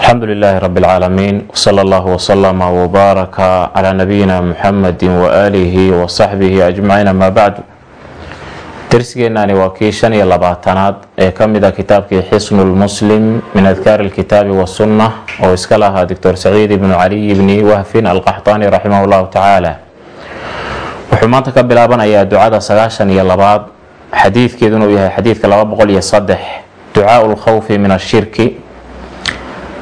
alxamdu lilaahi rabi اlcaalamiin wsala allahu wslama wbaaraka calaa nabiyina muxamadi waaalihi wasaxbihi ajmaciin amaa bacdu darsigeenani waa kii shan iyo labaatanaad ee ka mid a kitaabkii xisnu lmuslim min adkaari lkitaabi wasunna oo iska lahaa doctor saciid ibnu caliy bni wahfin alqaxtaani raximah llahu tacaala. Wuxuu maanta ka bilaabanayaa ducada sagaashan iyo labaad xadiidkeeduna uu yahay xadiidka laba boqol iyo saddex ducaau lkhawfi min ashirki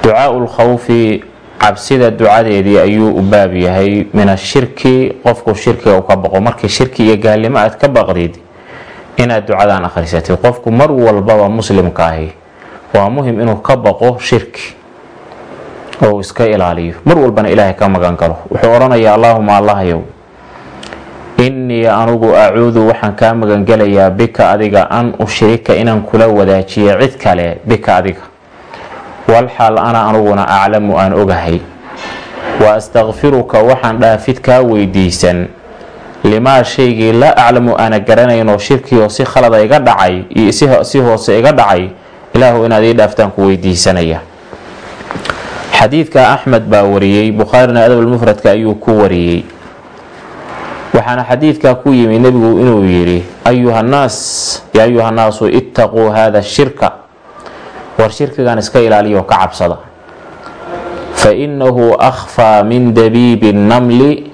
ducaau lkhawfi cabsida ducadeedii ayuu u baab yahay. Min ashirki qofku shirkiga u ka baqo markii shirki iyo gaalnimo aad ka baqdid inaad ducadan akhrisatid. Qofku mar walbaba muslimka ahi waa muhiim inuu ka baqo shirki oo iska ilaaliyo. Mar walbana ilaahay ka magan galo wuxuu odhanayaa allaahuma allahyow innii anugu acuudu waxaan kaa magangelayaa bika adiga an ushrika inaan kula wadaajiyo cid kale bika adiga walxaal ana anuguna aclamu aan ogahay. Wa astakfiruka waxaan dhaafid kaa weydiisan. Limaa shaygii laa aclamu aana garanaynoo shirkioo si khalada iga dhacay iyo si hoose iga dhacay ilaahu inaad ii dhaaftaan ku weydiisanaya. Xadiidka axmed baa wariyey bukhaarina adabulmufradka ayuu ku wariyey. Waxaana xadiidkaa ku yimi nebigu inuu yidhi ayuhannaas yaa ayuhannaasu ittaquu hada shirka war shirkigan iska ilaaliyo ka cabsada. Fa innahu akhfaa min dabiibi namli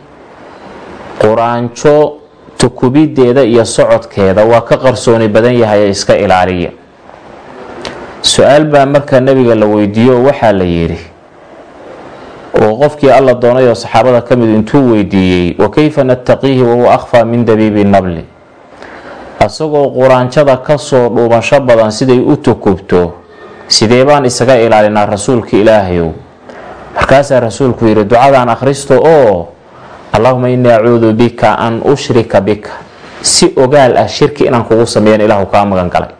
quraanjo tukubideeda iyo socodkeeda waa ka qarsooni badan yahay iska ilaaliya. Su'aal baa markaa nebiga la weydiiyo waxaa la yidhi oo qofkii alla doonay oo saxaabada ka mid intuu weydiiyey wa kayfa nattaqiihi wahuwa akhfaa min dabiibi namli? Asagoo quraanjada ka soo dhuumasho badan siday u tukubto sidee baan isaga ilaalinaa rasuulka ilaahayow markaasaa rasuulku yidhi ducadaan akhristo oo allahuma innii acuudu bika an ushrika bika. Si ogaal ah shirki inaan kugu sameeyan ilaahu kaa magan galay.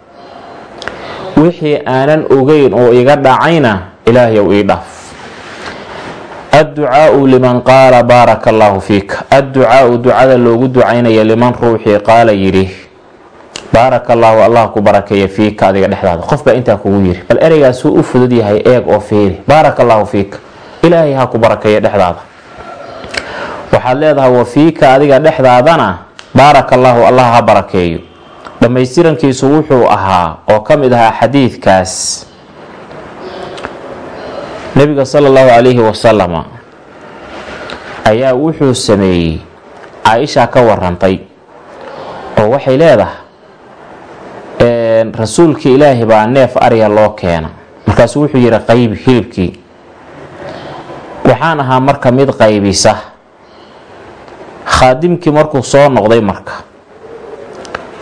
Wixii aanan ogeyn oo iga dhacayna ilaahyow ii dhaaf. Adducaau liman qaala baaraka allaahu fiika. Adducaau ducada loogu ducaynaya liman ruuxii qaala yidhi baaraka allaahu allah ku barakeeya fiika adiga dhexdaada. Qof intaa kugu yiri bal ereygaasuu u fudud yahay eeg oo fiiri. Baaraka allaahu fiika ilaahay ha ku barakeeya dhexdaada. Waxaad leedahay wa fiika adiga dhexdaadana baaraka allaahu allah ha barakeeyo. Dhammaystirankiisu wuxuu ahaa oo ka mid ahaa xadiidkaas. Nebiga sala allahu calayhi wasalama ayaa wuxuu sameeyey caa-isha ka warantay oo waxay leedahay rasuulka ilaahi baa neef arya loo keena. Markaasu wuxuu yihi qaybi hilibkii. Waxaan ahaa marka mid qaybisa. Khaadimkii markuu soo noqday marka.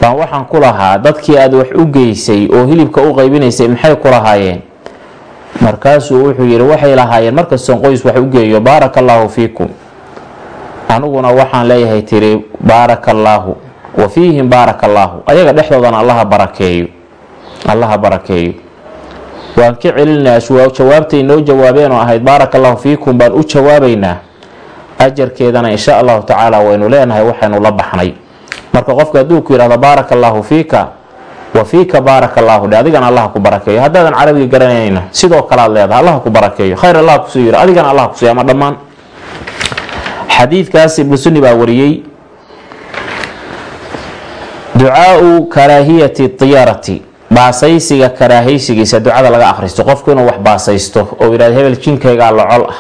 Baan waxaan ku lahaa dadkii aad wax u geysay oo hilibka u qaybinaysay maxay ku lahaayeen? Markaasuu wuxuu yidhi waxay lahaayeen markastoon qoys wax u geeyo baaraka allaahu fiikum. Aniguna waxaan leeyahay tiri baaraka allaahu wa fiihim baaraka allaahu ayaga dhexdoodana allaha barakeeyo. Allaha barakeeyo. Waan ka celinaa jawaabtay noo jawaabeen oo ahayd baaraka allaahu fiikum baan u jawaabaynaa. Ajarkeedana insha allahu tacaala waynu leenahay waxaynu la baxnay. Marka qofka hadduu ku yidhahdo baaraka allaahu fiika wa fiika baaraka allaahu dhe adigana allah ku barakeeyo. Haddaadan carabiga garanayna sidoo kale aad leedahay allah ku barakeeyo. Khayr allah kusuu yidhi adigana allah kusiiy ama dhammaan? Xadiidkaas ibnu sunni baa wariyey ducaau karaahiyati tiyaarati. Baasaysiga karaahaysigiisa ducada laga akhristo. Qofku inuu wax baasaysto oo yidhahdo hebel jinkaygaa locol ah.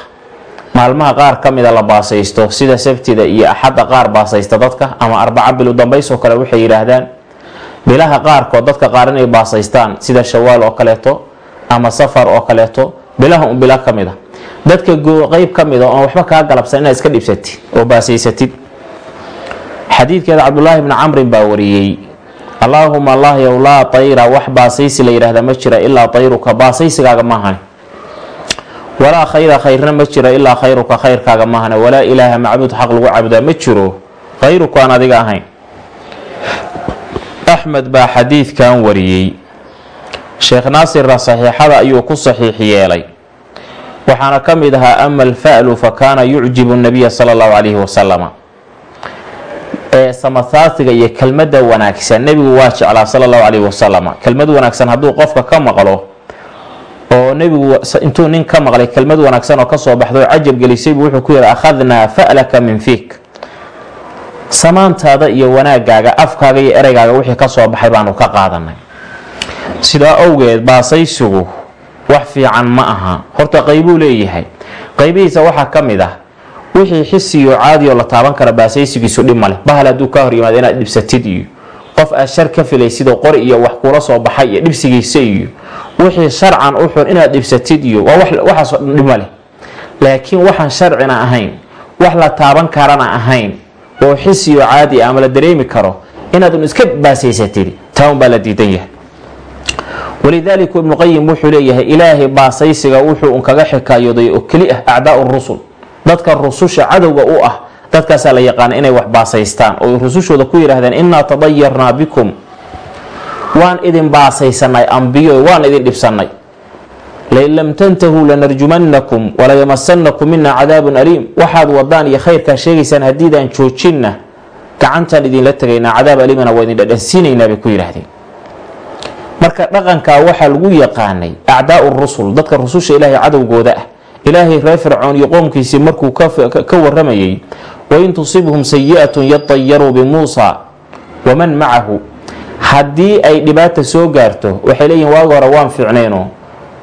Maalmaha qaar ka mida la baasaysto sida sabtida iyo axadda qaar baasaysta dadka ama arbaca bil u dambaysoo kale waxay yidhaahdaan. Bilaha qaarkood dadka qaar inay baasaystaan sida shawaal oo kaleeto ama safar oo kaleeto bilaha un bilo ka mid a dadka qeyb ka mida oon waxba kaa galabsan inaad iska dhibsatid oo baasaysatid xadiidkeeda cabdulaahi bni camrin baa wariyey allaahuma allahyow laa tayra wax baasaysi la yidhaahda ma jira ilaa tayruka baasaysigaaga maahane walaa khayra khayrna ma jiro ilaa khayruka khayrkaaga maahane walaa ilaaha macbuud xaq lagu caabudaa ma jiro. Khayruku aan adiga ahayn. Axmed baa xadiidkan wariyey. Sheekh naasirna saxiixada ayuu ku saxiix yeelay. Waxaana ka mid ahaa ama alfa'lu fa kaana yucjibu nabiya sala allahu calayhi wasalama ee samasaasiga iyo kelmadda wanaagsan. Nebigu waa jeclaa sala allahu calayhi wasalama kelmad wanaagsan hadduu qofka ka maqlo oo nebigu intuu nin ka maqlay kelmad wanaagsan oo ka soo baxda oo cajab gelisay buu wuxuu ku yihi akhadnaa fa'laka min fiik samaantaada iyo wanaagaaga afkaaga iyo ereygaaga wixii ka soo baxay baanu ka qaadanay. Sidaa owgeed baasaysigu wax fiican ma aha. Horta qaybuu leeyahay. Qaybihiisa waxaa ka mid ah wixii xisiyo caadioo la taaban kara baasaysigiisu dhib maleh bahal hadduu ka hor yimaado inaad dhibsatid iyo qof aad shar ka filaysidoo qori iyo wax kula soo baxay iyo dhibsigiisa iyo wixii sharcan u xun inaad dhibsatid iyo waxaasoo dhan dhib maleh laakiin waxaan sharcina ahayn wax la taaban karana ahayn oo xisiyo caadi ama la dareemi karo inaadun iska baasaysatid taa baa la diidan yahay. Walidaalika ibnu qayim wuxuu leeyahay ilaahay baasaysiga wuxuu un kaga xikaayooday oo keli ah acdaau rusul dadka rususha cadowga u ah dadkaasaa la yaqaana inay wax baasaystaan oo rusushooda ku yidhaahdeen innaa tadayarnaa bikum. Waan idin baasaysanay ambiyo waan idin dhibsanay lain lam tantahuu lanarjumannakum walayamasanakum mina cadaabun aliim. Waxaad wadaan iyo khayrkaa sheegaysaan haddiidaan joojinna gacantaan idinla tegaynaa cadaab aliimana waa idin dhadhansiinaynaa bay ku yidhaahdeen. Marka dhaqankaa waxaa lagu yaqaanay acdaau rusul dadka rususha ilaahay cadowgooda ah ilaahay reer fircoon iyo qoomkiisii markuu ka waramayay wain tusibhum sayi'atun yatayaruu bimuusa waman macahu haddii ay dhibaata soo gaarto waxay leeyihiin waaga hore waan fiicnayno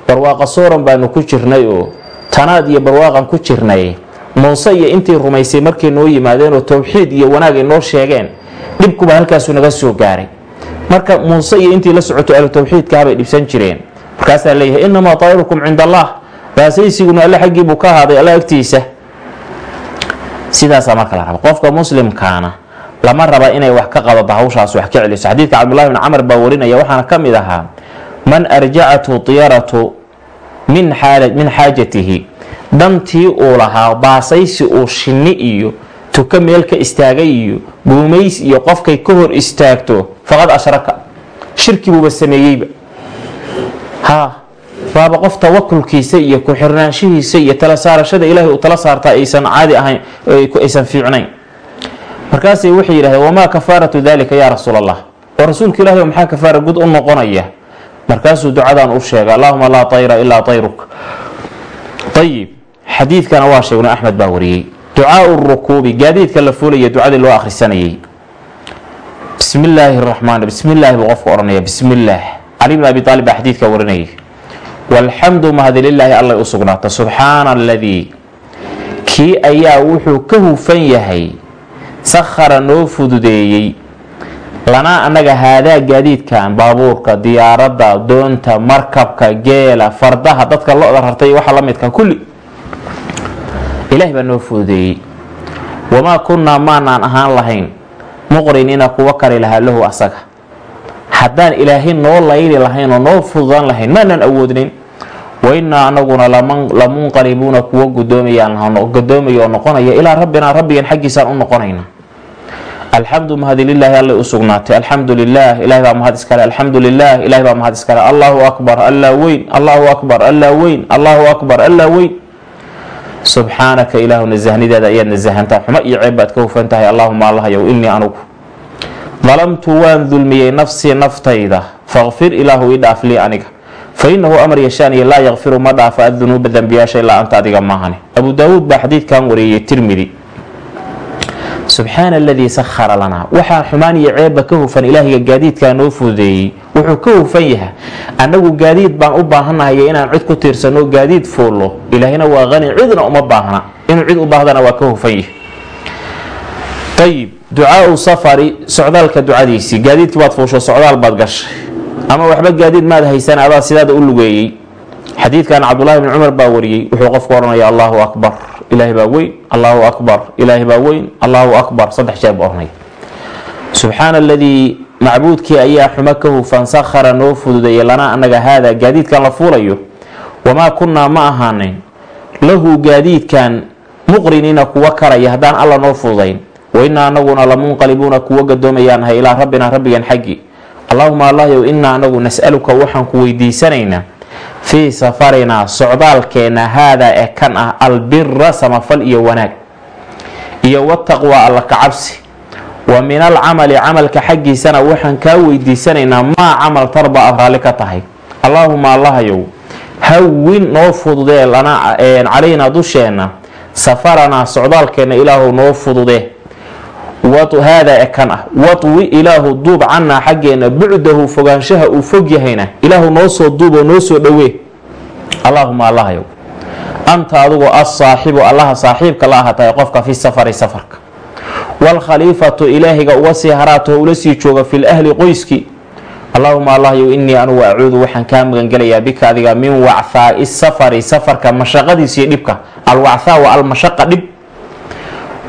barwaaqa sooran baanu ku jirnay oo tanaad iyo barwaaqan ku jirnay. Muuse iyo intii rumaysay markay noo yimaadeen oo towxiid iyo wanaag ay noo sheegeen dhibkuba halkaasu naga soo gaaray. Marka muuse iyo intii la socoto ahlu towxiidkahabay dhibsan jireen. Markaasaa leeyahay inamaa taa'irukum cinda allah baasaysiguna alle xaggii buu ka ahaaday alla agtiisa. Sidaasaa marka la qofka muslimkaana lama raba inay wax ka qabato hawshaas wax ka celiso. Xadiidka cabdullahi bn camar baa warinaya waxaana ka mid ahaa man arjacathu tiyaratu min xaajatihi. Dhantii uu lahaa baasaysi uu shinni iyo tuka meel ka istaagay iyo guumays iyo qofkay ka hor istaagto faqad ashraka. Shirki buuba sameeyeyba ha waaba qof tawakulkiisa iyo ku-xirnaanshihiisa iyo tala saarashada ilaahay uu tala saartaa aysan caadi ahayn aysan fiicnayn. Markaasay waxay yidhahdeen wamaa kafaaratu dalika yaa rasuul allah oo rasuulka ilahi maxaa kafaara gud u noqonaya? Markaasuu ducadan u sheegay allahuma laa tayra ilaa tayruk. Ayib xadiidkana waa sheegnay axmed baa wariyey. Ducaau rukuubi gaadiidka la fuulaya ducadii loo akhrisanayay bismi illaahi raxmaan bismi illaahi buu qofku odhanaya bismi illaah cali bn abi aalib baa xadiidka warinayay walxamdu mahadi lilaahi allay u sugnaata. Subxaana aladii kii ayaa wuxuu ka hufan yahay sakhara noo fududeeyey. Lanaa annaga haadaa gaadiidkan baabuurka diyaaradda doonta markabka geela fardaha dadka lo-da rartay waxa la midka kulli. Ilaahi baa noo fududeeyey. Wamaa kunnaa maanaan ahaan lahayn. Muqriniina kuwa kari lahaa lahu asaga haddaan ilaahay noo layli lahayn oo noo fududaan lahayn maanaan awoodnin. Wainaa anaguna lamunqalibuuna kuwa gudoomaya oo noqonaya ilaa rabbinaa rabbigan xaggiisaan u noqonayna. Alxamdu mahadi lilaahi u sugnaatay. Alxamdu lilah ilahi baa mahad iskale. Alxamdu lilah ilahi baa mahad iskale. Allahu akbar allaa weyn. Allahu akbar allaa weyn. Allahu akbar allaa weyn. Subxaanaka ilaahu nasahnidaada ayaad nasahantaa xumo iyo ceeb baad ka hufan tahay. Allahuma allahyow inii anugu dalamtu waan dulmiyey nafsii naftayda. Faqfir ilaahu ii dhaaf lii aniga. Fa inahu amar laa yakfiru ma dhaafa adunuuba dembiyaasha ilaa anta adiga maahane abu daawuud baa xadiidkan wareeyey tirmidi. Subxaana aladii sakhara lanaa waxaa xumaan iyo ceebba ka hufan ilaahiga gaadiidkaa noo fududeeyey. Wuxuu ka hufan yaha annagu gaadiid baan u baahannahay inaan cid ku tiirsanno gaadiid fuullo. Ilaahina waa qani cidna uma baahna. Inuu cid u baahdana waa ka hufan yahay ducaau safari socdaalka ducadiisii gaadiidkii baad fuusho socdaal baad gashay. Ama waxba gaadiid maad haysan adaa sidaada u lugeeyey. Xadiidkan cabdulahi bn cumar baa wariyey wuxuu qofku odhanaya allahu akbar. Ilaahi baa weyn allahu akbar. Ilaahi baa weyn allahu akbar. Saddex jeer buu odhanaya subxaana aladii macbuudkii ayaa xumo ka hufan sakhara noo fududeeyay lanaa annaga haadaa gaadiidkan la fuulayo. Wamaa kunnaa ma ahaanin lahu gaadiidkan muqriniina kuwa karaya haddaan alla noo fududayn wainaa anaguna lamunqalibuuna kuwa gadoomayaanahay ilaa rabbina rabbigan xaggi. Allahuma allahyow inaa anagu nas'aluka waxaan ku weydiisanaynaa. Fii safarinaa socdaalkeenna haadaa ee kan ah albira samafal iyo wanaag. Iyo wataqwa alla kacabsi wa min alcamali camalka xaggiisana waxaan kaa weydiisanaynaa maa camal tarba aad raalli ka tahay. Allaahuma allahyow hawin noo fududee lana calaynaa dusheenna. Safaranaa socdaalkeenna ilaahu noo fududee haadaa ekan ah. Wadwi ilaahu duub cannaa xaggeenna bucdahu fogaanshaha uu fog yahayna. Ilaahu noo soo duuboo noo soo dhowee. Allaahuma allahayow anta adigu assaaxibu allaha saaxiibka la ahatahay qofka fi safari safarka. Waalkhaliifatu ilaahiga uga sii haraato ula sii jooga fil ahli qoyskii allaahuma allahyow innii anugu acuudu waxaan kaa magangelayaa bika adiga min wacthaai safari safarka mashaqadiisa iyo dhibka. Alwacthaa waa almashaqa dhib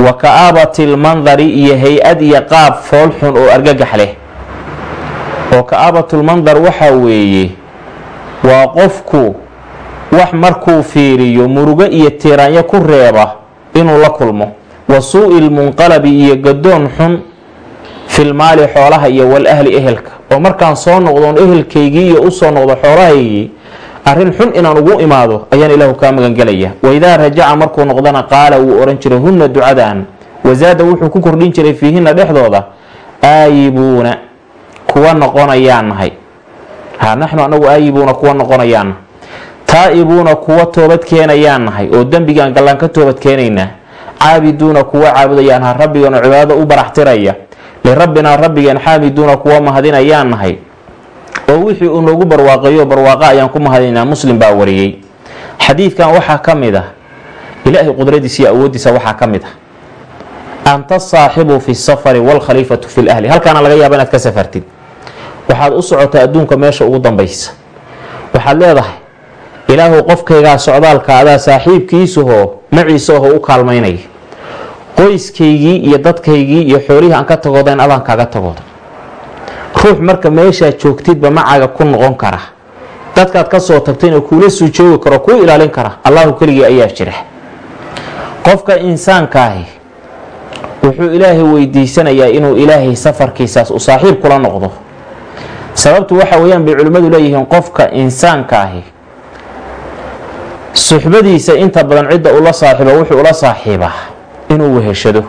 wa ka-aabati lmandari iyo hay'ad iyo qaab foolxun oo argagax leh. Oo ka-aabatulmandar waxaa weeye waa qofku wax markuu fiiriyo murugo iyo tiiraanyo ku reeba inuu la kulmo. Wa suu-i lmunqalabi iyo gadoon xun filmaali xoolaha iyo wal ahli ehelka. Oo markaan soo noqdoon ehelkaygii iyo u soo noqdo xoolahaygii arrin xun inaan ugu imaado ayaan ilaahu kaa magangelaya. Waidaa rajaca markuu noqdana qaala wuu ohan jiray hunna ducadan wasaada wuxuu ku kordhin jiray fiihinna dhexdooda. Aayibuuna kuwa noqonayaan nahay. Ha naxnu anagu aayibuuna kuwa noqonayaan taa-ibuuna kuwa toobad keenayaan oo dembigaan gallaan ka toobad keenaynaa caabiduuna kuwa caabudayaan. Ha rabbigan oo cibaadada u baraxtiraya. Lirabbinaa rabbigeen xaamiduuna kuwa mahadinayaan nahay oo wixii uu noogu barwaaqeeyo barwaaqa ayaan ku mahadinaa muslim baa wariyey. Xadiidkan waxaa ka mid ah ilaahay qudradiisa iyo awooddiisa waxaa ka mid ah. Anta saaxibu fi safari waalkhaliifatu fi lahli halkaana laga yaaba inaad ka safartid. Waxaad u socotaa adduunka meesha ugu dambaysa. Waxaad leedahay ilaahu qofkaygaa socdaalka adaa saaxiibkiisahoo maciisahoo u kaalmaynaya. Qoyskaygii iyo dadkaygii iyo xoolihii aan ka tagoodayn adaan kaaga tagooda ruux marka meeshaad joogtidba macaaga ku noqon kara. Dadkaad ka soo tagtayna kuula suu joogi karo kuu ilaalin kara. Allahu keligii ayaa jira. Qofka insaankaahi wuxuu ilaahay weydiisanayaa inuu ilaahay safarkiisaas u saaxiib kula noqdo. Sababtu waxa weeyaan bay culimmadu leeyihiin qofka insaankaahi suxbadiisa inta badan cidda ula saaxiiba wuxuu ula saaxiibaa inuu weheshado.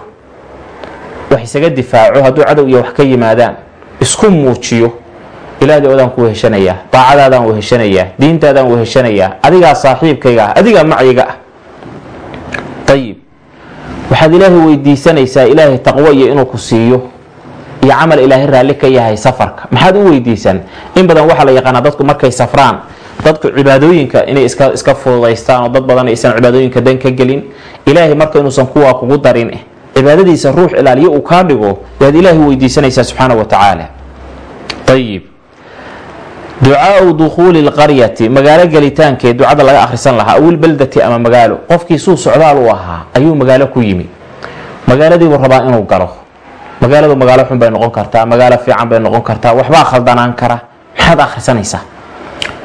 Wax isaga difaaco hadduu cadow iyo wax ka yimaadaan isku muujiyo. Ilaahdi odaan ku weheshanayaa daacadaadaan weheshanayaa diintaadaan weheshanayaa adigaa saaxiibkayga ah adigaa macyiga ah. Ayib waxaad ilaahay weydiisanaysaa ilaahay taqwo iyo inuu ku siiyo iyo camal ilaahay raalli ka yahay safarka. Maxaad u weydiisan? In badan waxaa la yaqaanaa dadku markay safraan dadku cibaadooyinka inay iska fududaystaan oo dad badan aysan cibaadooyinka dan ka gelin. Ilaahay marka inuusan kuwaa kugu darin cibaadadiisa ruux ilaaliyo uu kaa dhigo yaad ilaahay weydiisanaysaa subxaana wa tacaala. Ayib ducaau dukhuuli lqaryati magaalo gelitaankee ducada laga akhrisan lahaa awil beldati ama magaalo qofkii suu socdaal ahaa ayuu magaalo ku yimi. Magaaladiibuu rabaa inuu galo. Magaaladu magaalo xun bay noqon kartaa magaalo fiican bay noqon kartaa waxbaa khaldanaan kara maxaad akhrisanaysaa?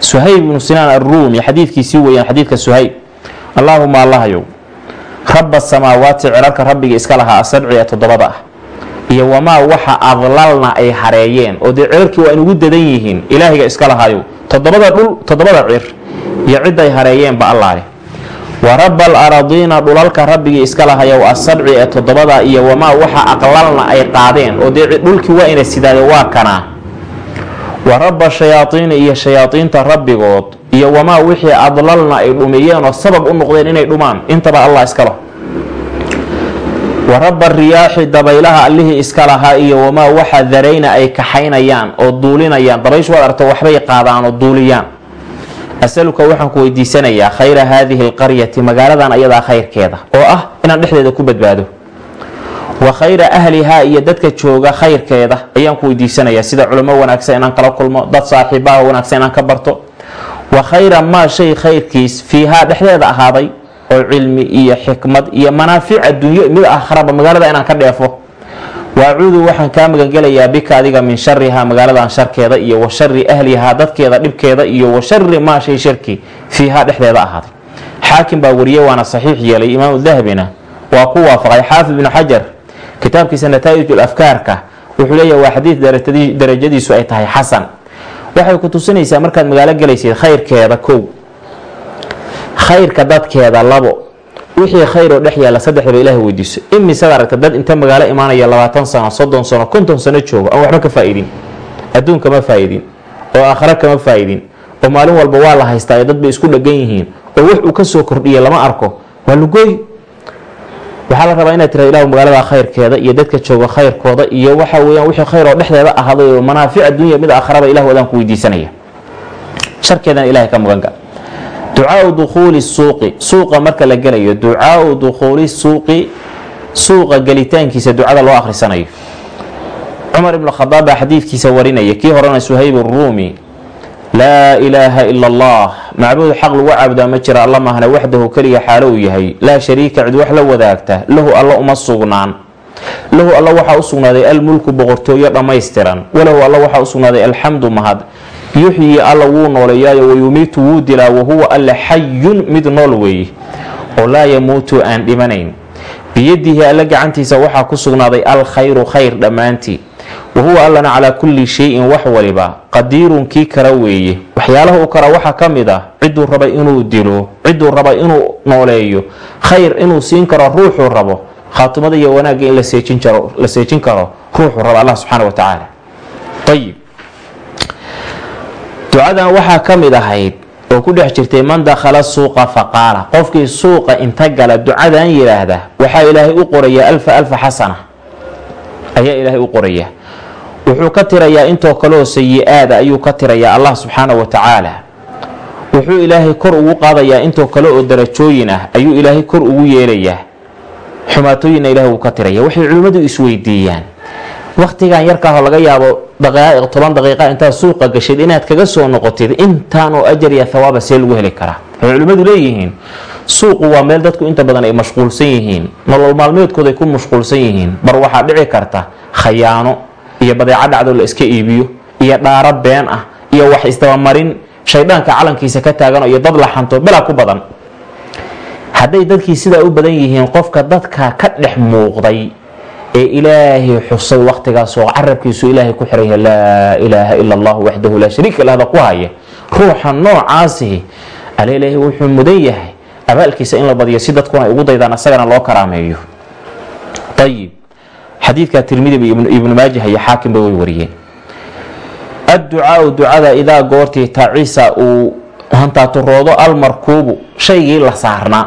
Suhayb ibnu sinaan arruumi xadiidkiisii weyaan xadiidka suhayb. Allaahuma allahayow rabba samaawaati cirarka rabbiga iska lahaa asabci ee toddobada ah iyo wamaa waxa adlalna ay hareeyeen oo dee cirarkii waa inugu dadan yihiin ilaahiga iska lahaayow toddobada dhul toddobada cir iyo ciday hareeyeenba allaale wa rabba alaradiina dhulalka rabbigii iska lahayow asabci ee toddobada iyo wamaa waxa aqlalna ay qaadeen oo dee dhulkii waa ina sidaade waa kanaa wa rabba shayaadiini iyo shayaadiinta rabbigood iyo wamaa wixii adlalna ay dhumiyeen oo sabab u noqdeen inay dhumaan intaba allah iska lah wa rabba riyaaxi dabaylaha allihii iska lahaa iyo wamaa waxa darayna ay kaxaynayaan oo duulinayaan. Dabayshu waad aragto waxbay qaadaan oo duuliyaan. Asaluka waxaan ku weydiisanayaa khayra haadihi alqaryati magaaladan ayadaa khayrkeeda oo ah inaan dhexdeeda ku badbaado wa khayra ahlihaa iyo dadka jooga khayrkeeda. Ayaan ku weydiisanayaa sida culimo wanaagsan inaan kala kulmo dad saaxiibaha wanaagsan inaan ka barto. Wa khayra maa shay khayrkiis fiihaa dhexdeeda ahaaday oo cilmi iyo xikmad iyo manaafic adduunyo mid aakharaba magaalada inaan ka dheefo. Waacuudu waxaan kaa magangelayaa bika adiga min sharihaa magaaladan sharkeeda iyo wa shari ahlihaa dadkeeda dhibkeeda iyo wa shari maa shay sharki fiihaa dhexdeeda ahaaday. Xaakim baa wariyey waana saxiix yeelay imaamu dahabina waa ku waafaqay xaafid ibnu xajar kitaabkiisa nataa'ijul afkaarka wuxuu leeyahay waa xadiid darajadiisu ay tahay xasan. Waxay ku tusinaysaa markaad magaalo gelaysid khayrkeeda kow. Khayrka dadkeeda labo. Wixii khayr oo dhex yaalla saddexdaba ilaah weydiiso. Imisaad aragta dad inta magaalo imaanaya labaatan sano soddon sano konton sano joogo aan waxba ka faa-idin adduun kama faa-idin oo aakhare kama faa-idin oo maalin walba waa la haystaa dad bay isku dhagan yihiin oo wax uu ka soo kordhiya lama arko. Waa lugooy waxaa la rabaa inaad tira ilahu magaalada khayrkeeda iyo dadka jooga khayrkooda iyo waxa weyaan wixii khayr oo dhexdeeda ahaaday oo manaafic addunya mid aakharaba ilah wadaan ku weydiisanaya. Sharkeedana ilahay ka muganka ducaau dukhuuli suuqi. Suuqa marka la gelayo ducaau dukhuuli suuqi suuqa gelitaankiisa ducada loo akhrisanayo. Cumar ibn khadaab baa xadiidkiisa warinaya kii horena suhayb ruumi laa ilaaha ila allah macbuud xaq lagu caabudaa ma jira alla mahne waxdahu keliga xaalo uu yahay. Laa shariika cid wax la wadaagta lahu alla uma sugnaan. Lahu alla waxaa u sugnaaday almulku boqortooyo dhammaystiran. Walahu alla waxaa u sugnaaday alxamdu mahad. Yuxyi alla wuu nooleeyaayo wayumiitu wuu dilaa wahuwa alle xayun mid nool weeye oo laa yamuutu aan dhimanayn biyadihi alle gacantiisa waxaa ku sugnaaday alkhayru khayr dhammaantii. Wahuwa allana calaa kulli shayin wax waliba qadiirun kii kara weeye. Waxyaalaha uu kara waxaa ka mid ah ciduu raba inuu dilo ciduu raba inuu nooleeyo khayr inuu siin karo ruuxuu rabo. Khaatimada iyo wanaagga in la seejin karo ruuxuu rabo allah subxaana wa tacaala ayib ducadan waxaa ka mid ahayd oo ku dhex jirtay man dakhala suuqa faqaala. Qofkii suuqa inta gala ducadan yidhaahda waxaa ilaahay u qoraya alfa alfa xasana. Ayaa ilaahay u qoraya. Wuxuu ka tirayaa intoo kaleoo sayi-aada ayuu ka tirayaa allah subxaana wa tacaala wuxuu ilaahay kor ugu qaadayaa intoo kale oo darajooyin ah ayuu ilaahay kor ugu yeelayaa. Xumaatooyinna ilahay wuu ka tiraya waxay culimmadu isweydiiyaan wakhtigan yarkaahoo laga yaabo daqaaiq toban daqiiqa intaad suuqa gashid inaad kaga soo noqotid intaan oo ajar iyo thawaaba see lagu heli karaa. Waxay culimmadu leeyihiin suuqu waa meel dadku inta badan ay mashquulsan yihiin nolol maalmeedkooda ay ku mashquulsan yihiin. Bar waxaa dhici karta khayaano iyo badeeco dhacdoo la iska iibiyo iyo dhaaro been ah iyo wax isdabamarin shayddaanka calankiisa ka taagano iyo dad la xanto belaa ku badan. Hadday dadkii sidaa u badan yihiin qofka dadka ka dhex muuqday ee ilaahay xusay wakhtigaasoo carabkiisu ilaahay ku xiraya laa ilaaha ila allah waxdahu laa shariika lahda ku haya ruuxa noocaasihi ale ilaahay wuxuu mudan yahay abaalkiisa in la badiyo si dadkuna ay ugu daydaan asagana loo karaameeyo. Ayib xadiidka tirmidi ibnu maajah iyo xaakimba way wariyeen. Adducaau ducada idaa goortii tacisa uu hantaaturoodo almarkuubu shaygii la saarnaa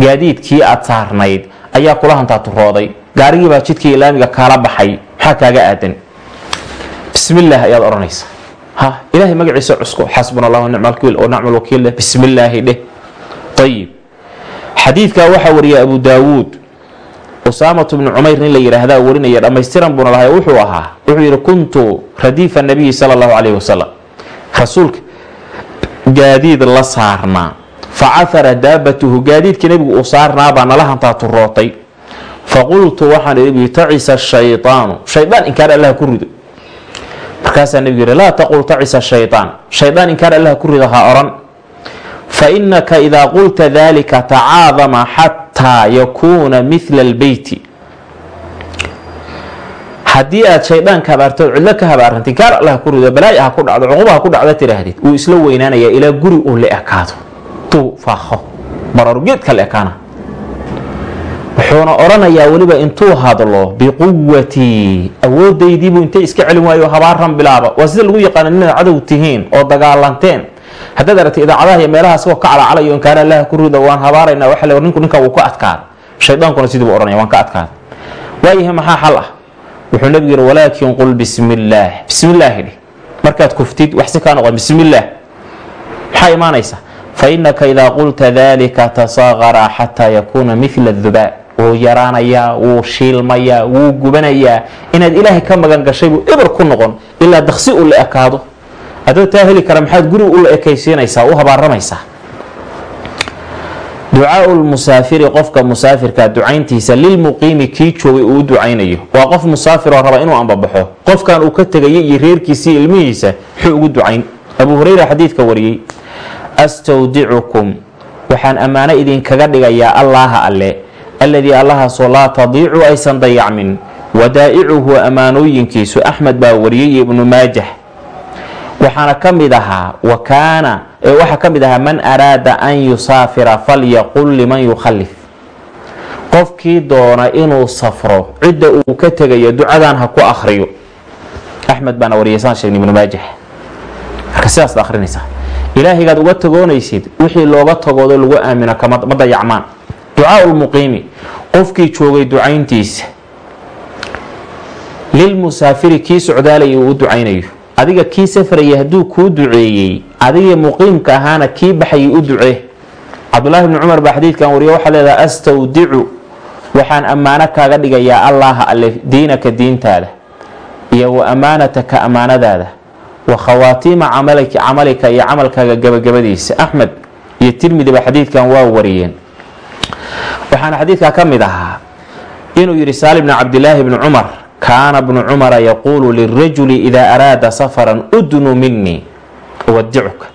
gaadiidkii aad saarnayd ayaa kula hantaaturooday gaarigiibaa jidkii ilaamiga kaala baxay maxaa kaaga aadan. Bismillaah ayaad odhanaysa ha ilaahay magaciisa cusko xasbuna allah nicma alkiil oo nacma alwakiil leh. Bismillaahi dheh ayib xadiidkaa waxaa wariyay abu daawuud. Usaamatu bnu cumayr nin la yidhaahdaa warinaya dhammaystiran buuna lahay wuxuu ahaa wuxuu yidhi kuntu radiifa nabiyi sala allahu calayhi wasalam rasuulka gaadiid la saarnaa. Fa daabatuhu gaadiidkii nebigu uu saarnaabaa nala hantaaturootay faqultu waxaan idhi tacisa shaydaanu shaydaan inkaar allah ku rido markaasaa nebigu yihi laa taqul tacisa shaydaan shaydaan inkaar allah ku rido ha odhan fa idaa qulta dalika tacaadama xataa yakuuna mithla albeyti haddii aad shayddaanka habaarto cidlo ka habaaranta inkaar allah ku rido balaayi ha ku dhacdo cuquba ha ku dhacdo tidhaahdid wuu isla weynaanayaa ilaa guri uu la ekaado tuu faaqo baraarugeedka la ekaana wuxuuna odhanayaa weliba intuu hadlo biquwatii awoodaydiibuu intay iska celin waayo habaaran bilaaba. Waa sida lagu yaqaana inaad cadow tihiin oo dagaalanteen. Haddaad aragtay idaacadaha iyo meelaha isagoo ka calacalayo inkaana allaha ku rido waan habaaraynaa waxa le ninku ninka wuu ka adkaada. Shaydaankuna sidii buu odhanaya waan ka adkaada. Waayahay maxaa xal ah? Wuxuu nebigu yihi walaakin qul bismi illaah bismi illaahi dheh markaad kuftid wax si kaa noqon bismi illaah maxaa imaanaysa? Fa idaa qulta dalika tasaaqara xataa yakuuna mithla adubaa wuu yaraanayaa wuu shiilmayaa wuu gubanayaa inaad ilaahay ka magan gashay buu eber ku noqon ilaa daksi u la ekaado. Adoo taa heli kara maxaad guri u la ekaysiinaysaa u habaaramaysaa. Ducaau lmusaafiri qofka musaafirka ducayntiisa lilmuqiimi kii joogay uu ducaynayo. Waa qof musaafiroo raba inuu ambabaxo. Qofkan uu ka tegayay iyo reerkiisii ilmihiisa muxuu ugu ducayn. Abu hureyra xadiidka wariyey astawdicukum waxaan ammaano idinkaga dhigayaa allaaha alle alladii allahaasoo laa tadiicu aysan dayacmin wadaa'icuhu ammaanooyinkiisu. Axmed baa wariyey ibnu maajah. Waxaana ka mid ahaa wa kaana waxaa ka mid ahaa man araada an yusaafira falyaqul liman yukhallif. Qofkii doona inuu safro cidda uu ka tegayo ducadan ha ku akhriyo. Axmed baana wariyay saan sheegnay ibnu maajah. Marka sidaas akhrinaysaa. Ilaahaygaad uga tagoonaysid wixii looga tagoodo lagu aamino kama dayacmaan ducaau lmuqiimi qofkii joogay ducayntiisa. Lilmusaafiri kii socdaalaya uu u ducaynayo. Adiga kii safraya hadduu kuu duceeyey adigii muqiimka ahaana kii baxayay u ducee cabdulaahi bni cumar baa xadiidkan wariyo waxaa leedaha astawdicu waxaan ammaano kaaga dhigayaa allaha alle diinaka diintaada iyo wa ammaanataka ammaanadaada wa khawaatiima camalika iyo camalkaaga gabagabadiisa. Axmed iyo tirmidi ba xadiidkan waa wariyeen waxaana xadiidkaa ka mid ahaa inuu yidhi saalim bni cabdilaahi bni cumar kaana bnu cumara yaquulu lirajuli idaa araada safaran udnu minii uwadicuka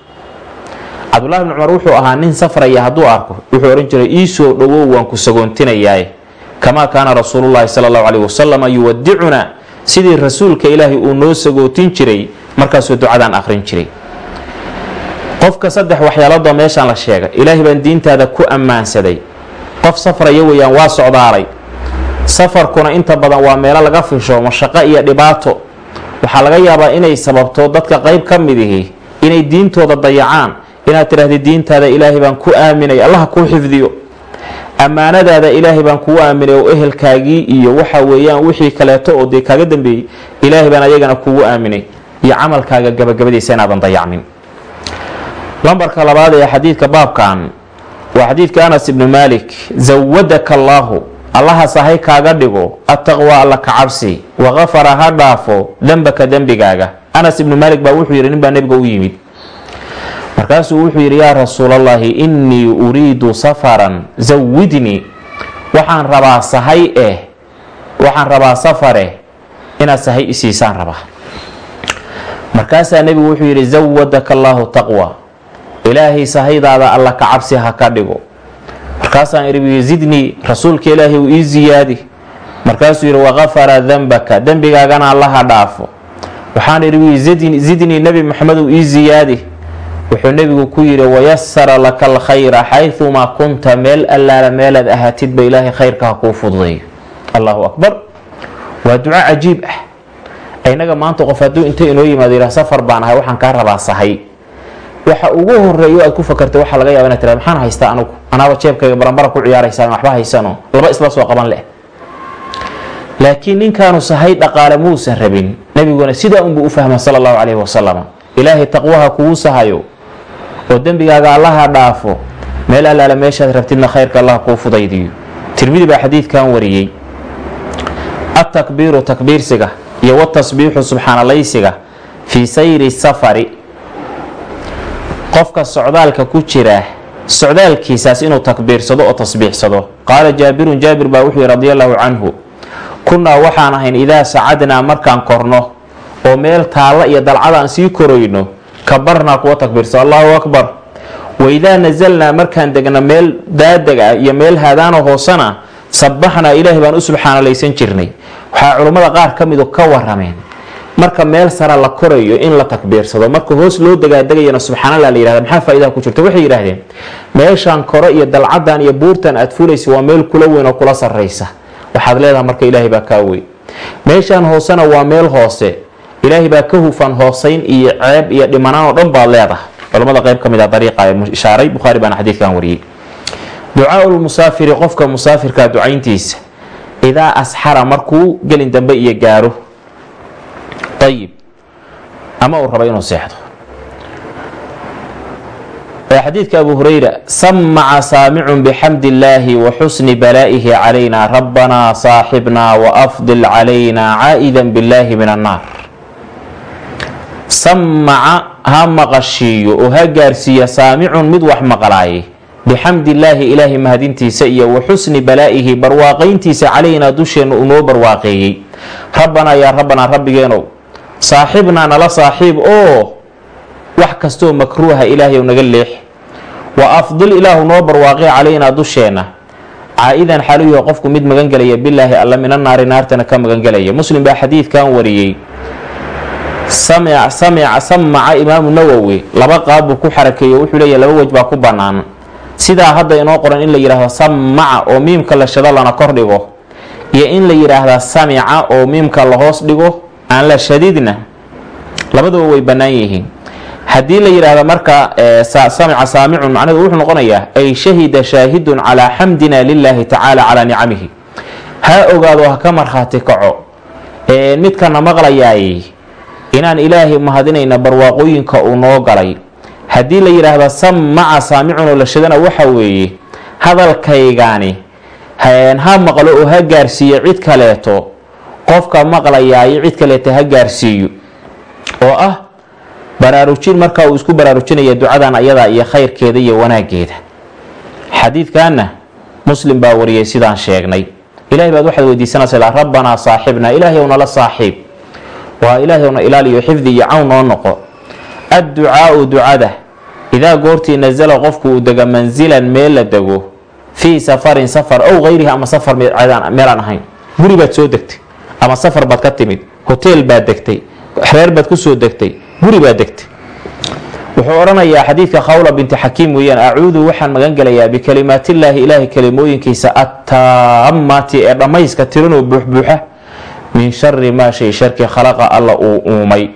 cabdulahi bni cumar wuxuu ahaa nin safraya hadduu arko wuxuu odhan jiray iisoo dhowow waan ku sagoontinayaay kamaa kaana rasuulullahi sala allahu caleyhi wasalama yuwadicunaa sidii rasuulka ilaahay uu noo sagootin jiray markaasuu ducadaan akhrin jiray. Qofka saddex waxyaalooda meeshaan la sheegay. Ilaahay baan diintaada ku ammaansaday qof safraya weeyaan waa socdaalay safarkuna inta badan waa meelo laga fisho mashaqo iyo dhibaato. Waxaa laga yaabaa inay sababto dadka qeyb ka mid inay diintooda dayacaan inaad tidhahdid diintaada ilaahay baan ku aaminay allaha kuu xifdiyo. Ammaanadaada ilaahay baan kugu aaminay oo ehelkaagii iyo waxa weeyaan wixii kaleeto oo dee kaaga dambeeyey ilaahay baan ayagana kugu aaminay iyo camalkaaga gabagabadiisa inaadan dayacmin lambarka labaad ee xadiidka baabkan waa xadiidka anas ibnu maalik zawadaka allaahu allaha sahay kaaga dhigo attaqwa alla ka cabsi wakafara ha dhaafo dembaka dembigaaga anas ibnu maalik baa wuxuu yidhi nin baa nebiga u yimid. Markaasuu wuxuu yidhi yaa rasuulallaahi innii uriidu safaran zawidnii waxaan rabaa sahay eh waxaan rabaa safare inaad sahay isiisaan rabaa. Markaasaa nebigu wuxuu yidhi zawadaka allaahu taqwa ilaahay sahaydaada alla ka cabsi ha ka dhigo. Markaasaan idhi zidnii rasuulka ilaahay uu ii ziyaadi. Markaasuu yidhi wakafara dembaka dembigaagana allaha dhaafo. Waxaan idhi zidnii nebi maxamed uu ii ziyaadi. Wuxuu nebigu ku yidhi wayasara laka alkhayra xayumaa kunta meel allaala meelaad ahaatidba ilaahay khayrka ha kuu fududeeyo allahu akbar. Waa duco cajiib ah. Inaga maanta qof hadduu inta inoo yimaado yidhah safar baan ahay waxaan kaa rabaa sahay waxa ugu horeeyo aad ku fakartay waxaa laga yaba inad tirad maxaan haystaa anugu? Anaaba jeebkayga baranbara ku ciyaaraysaa waxba haysano laba isla soo qaban leh. Laakiin ninkaanu sahay dhaqaale muusan rabin nebiguna sidaa unbuu u fahma sala allahu caleyhi wasalam ilaahay taqwaha kugu sahayo oo dembigaaga allaha dhaafo meel allaala meeshaad rabtidna khayrka allah kuu fudaydiyo. Tirmidi baa xadiidkan wariyey. Atakbiiru takbiirsiga iyo watasbiixu subxaanalaysiga fii sayri safari qofka socdaalka ku jira socdaalkiisaas inuu takbiirsado oo tasbiixsado. Qaala jaabirun jaabir baa wuxuu yihi radi allahu canhu kunnaa waxaan ahayn idaa sacadnaa markaan korno oo meel taalla iyo dalcada aan sii korayno kabarnaa kuwa takbiirsado allahu akbar. Waidaa nasalnaa markaan degna meel daadeg ah iyo meel haadaana hoosana sabaxnaa ilaahay baan u subxaanalaysan jirnay. Waxaa culummada qaar ka midu ka warameen marka meel sara la korayo in la takbiirsado marka hoos loo degaadegayana subxaanallah la yihahda maxaa faa'idaha ku jirta? Waxay yidhaahdeen meeshaan kore iyo dalcadan iyo buurtan aad fulaysa waa meel kula weyn oo kula sarraysa. Waxaad leedahay marka ilaahay baa kaa weyn. Meeshaan hoosena waa meel hoose. Ilaahay baa ka hufan hoosayn iyo ceeb iyo dhimanaan oo dhan baad leedahay. Culamada qayb ka mid a dariiqa ishaaray bukhaari baana xadiidkan wariyey. Ducaau lmusaafiri qofka musaafirka ducayntiisa idaa asxara markuu gelin dambe iyo gaaro ayib ama uu rabo inuu seexdo xadiidka abu hurayra samaca saamicun bixamdi illaahi wa xusni balaa'ihi calayna rabbanaa saaxibnaa waafdil calayna caa'idan billaahi min annaar samaca ha maqashiiyo oo ha gaarsiiya saamicun mid wax maqlaaye bixamdi illaahi ilaahay mahadintiisa iyo wa xusni balaa'ihi barwaaqayntiisa calaynaa dusheenna uu noo barwaaqeeyey rabbanaa yaa rabbanaa rabbigeenow saaxibnaa nala saaxiib oo wax kastoo makruuha ilaahay naga leex. Wa afdil ilaahu noo barwaaqe calaynaa dusheenna. Caa-idan xaluyaho qofku mid magangelaya bilaahi alla mina naari naartana ka magangelaya muslim baa xadiidkan wariyey. Samaca imaamu nawowi laba qaab buu ku xarakeeyo wuxuu leeyahy laba wej baa ku bannaan. Sidaa hadda inoo qoran in la yidhaahdo samaca oo miimka la shado lana kor dhigo iyo in la yidhaahda samica oo miimka la hoos dhigo aan la shadidna labaduba way bannaan yihiin. Haddii la yidhaahdo marka samica saamicun macnahedu wuxuu noqonayaa ay shahida shaahidun calaa xamdina lilahi tacaala calaa nicamihi. Ha ogaado ha ka markhaati kaco. Midkana maqlayaay inaan ilaahay mahadinayna barwaaqooyinka uu noo galay. Haddii la yidhaahdo samaca saamicun oo la shadana waxa weeye hadalkaygaani ha maqlo oo ha gaarsiiyo cid kaleeto qofka maqlayaayo cid kaleeto ha gaarsiiyo. Oo ah baraarujin markaa uu isku baraarujinaya ducadan ayadaa iyo khayrkeeda iyo wanaageeda xadiidkanna muslim baa wariyay sidaan sheegnay. Ilahay baad waxaad weydiisanaysaa rabbanaa saaxibna ilaahay ow nala saaxiib waa ilaahay owna ilaaliyo xifdi iyo cawn noo noqo. Adducaau ducada idaa goortii nasala qofku uu dego mansilan meel la dego fii safarin safar ow hayrihi ama safar meelaan ahayn. Guri baad soo degtay ama safar baad ka timid hoteel baad degtay reer baad ku soo degtay guri baad degtay. Wuxuu odhanayaa xadiidka khawla binti xakiim weeyaan acuudu waxaan magan gelayaa bikalimaatillaahi ilaahay kalimooyinkiisa attaamati ee dhammayska tiranoo buuxbuuxa min shari maa shay sharki khalaqa alla uu uumay.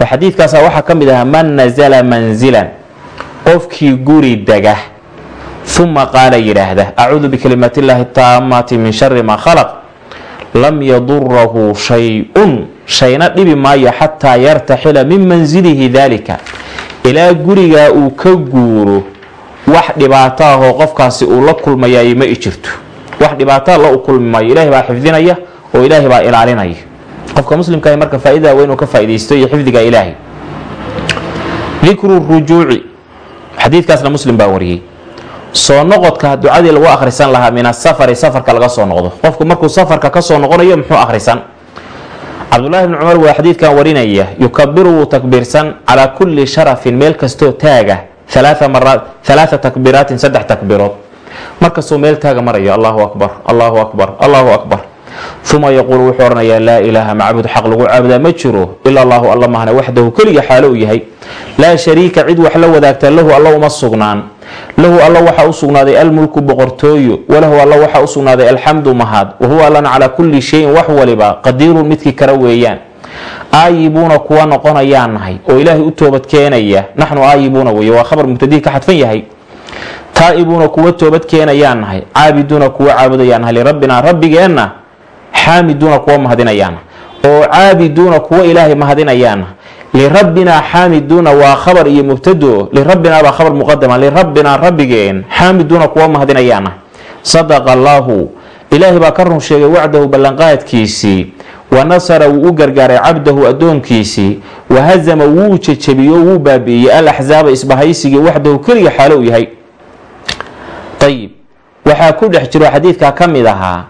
Xadiidkaasa waxaa ka mid ahaa man nasala mansilan qofkii guri dega uma qaala yidhaahda acuudu bikalimaatillaahi taamati min shari maa khalaq lam yadurahu shay-un. Shayna dhibi maayo xataa yartaxila min mansilihi daalika ilaa gurigaa uu ka guuro wax dhibaato ah oo qofkaasi uu la kulmayaay ma i jirto. Wax dhibaataa la u kulmi maayo ilaahay baa xifdinaya oo ilaahay baa ilaalinaya. Qofka muslimkaah marka faaidada waa inuu ka faa'idaysto iyo xifdiga ilaahay. Dikru rujuuci. Xadiidkaasna muslim baa wariyey soo noqodka ducadii lagu akhrisan lahaa min asafari safarka laga soo noqdo. Qofku markuu safarka ka soo noqonayo muxuu akhrisan? Cabdulaahi bni cumar waa xadiidkan warinaya yukabiru wuu takbiirsan calaa kulli sharafin meel kastoo taaga alaaa takbiiraatin saddex takbiirood. Markastuu meel taaga marayo allahu akbar allahu akbar allahu akbar uma yaquulu wuxuu odhanayaa laa ilaaha macbuud xaq lagu caabudaa ma jiro ila allahu alla mahna waxdahu keliga xaalo u yahay. Laa shariika cid wax la wadaagta lahu alla uma sugnaan. Lahu alla waxaa u sugnaaday almulku boqortooyo walahu alla waxaa u sugnaaday alxamdu mahad wahuwa allana calaa kulli shayin wax waliba qadiirun midkii kale weeyaan. Aayibuuna kuwa noqonayaan nahay oo ilaahay u toobad keenaya naxnu aayibuuna wey waa khabar mubtadii ka xadfan yahay. Taa'ibuuna kuwa toobad keenayaan nahay caabiduuna kuwa caabudayaan nahay lirabbina rabbigeenna xaamiduuna kuwa mahadinayaana oo caabiduuna kuwa ilaahay mahadinayaana lirabbinaa xaamiduuna waa khabar iyo mubtado lirabbinaa baa khabar muqadama lirabbinaa rabbigeen xaamiduuna kuwa mahadinayaana sadaqa allaahu ilaahay baa ka run sheegay wacdahu ballanqaadkiisii wa nasara wuu u gargaaray cabdahu addoonkiisii wa hazama wuu jejebiyo wuu baabi'iyey alaxsaaba isbahaysigii waxdahu keliga xaalo u yahay. Ayib waxaa ku dhex jiro xadiidkaa ka mid ahaa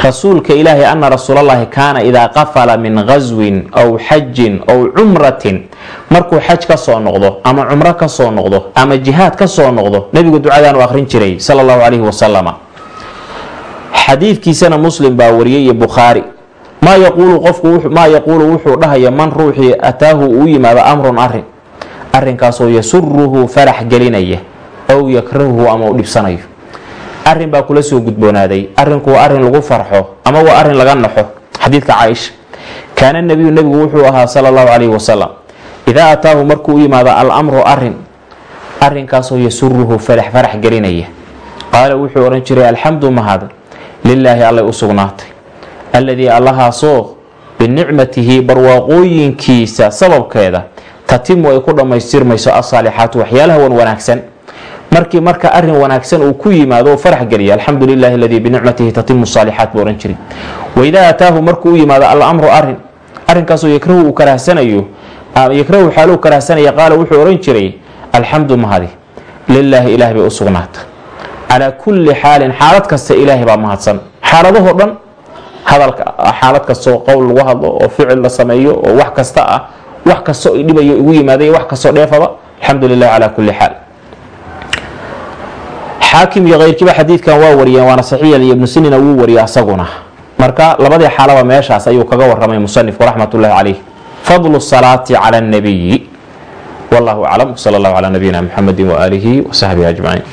rasuulka ilaahay ana rasuulallaahi kaana idaa qafala min gaswin aw xajin aw cumratin markuu xaj ka soo noqdo ama cumro ka soo noqdo ama jihaad ka soo noqdo nebigu ducadaan u akhrin jiray sala allahu calayhi wasalama xadiidkiisana muslim baa wariyay iyo bukhaari. Maa yaquulu qofku maa yaquulu wuxuu dhahaya man ruuxii ataahu uu yimaado amrun arrin arrinkaasoo yasuruhu farax gelinaya ow yakrahuhu ama u dhibsanayo arrin baa kula soo gudboonaaday. Arrinku waa arrin lagu farxo ama waa arrin laga naxo. Xadiidka caaisha. Kaana nebiyu nebigu wuxuu ahaa sala allahu calayhi wasalam idaa ataahu markuu u yimaado al-amru arrin arrinkaasoo yasuruhu farax farax gelinaya. Qaala wuxuu odhan jiray alxamdu mahad lilaahi allay u sugnaatay. Alladii allahaasoo binicmatihi barwaaqooyinkiisa sababkeeda tatimu ay ku dhammaystirmayso asaalixaatu waxyaalaha wan wanaagsan markii marka arrin wanaagsan uu ku yimaado farax geliya alxamdu lilahi aladii binicmatihi tatimu saalixaat buu ohan jiray. Waidaa ataahu markuu u yimaado alamru arrin arrinkaasoo yakrahu uu karahsanayo yakrahu xaaluu karahsanaya qaala wuxuu ohan jiray alxamdu mahadi lilaahi ilaah bay u sugnaata calaa kulli xaalin xaalad kasta ilaahay baa mahadsan. Xaaladahoo dhan hadalka xaalad kastoo qowl lagu hadlo oo ficil la sameeyo oo wax kasta ah wax kastoo idhibayo igu yimaadaya wax kastoo dheefaba alxamdu lilah calaa kulli xaal xaakim iyo keyrkiiba xadiidkan waa wariyeen waana saxiiyan iyo ibnu sinina wuu wariya asaguna. Marka labadii xaalaba meeshaas ayuu kaga waramay musanifku raxmat ullahi caleyh fadlu salaati cala annabiyi wallahu aclam sala allahu calaa nabiyina muxamedi waaalihi wasaxbihi ajmaciin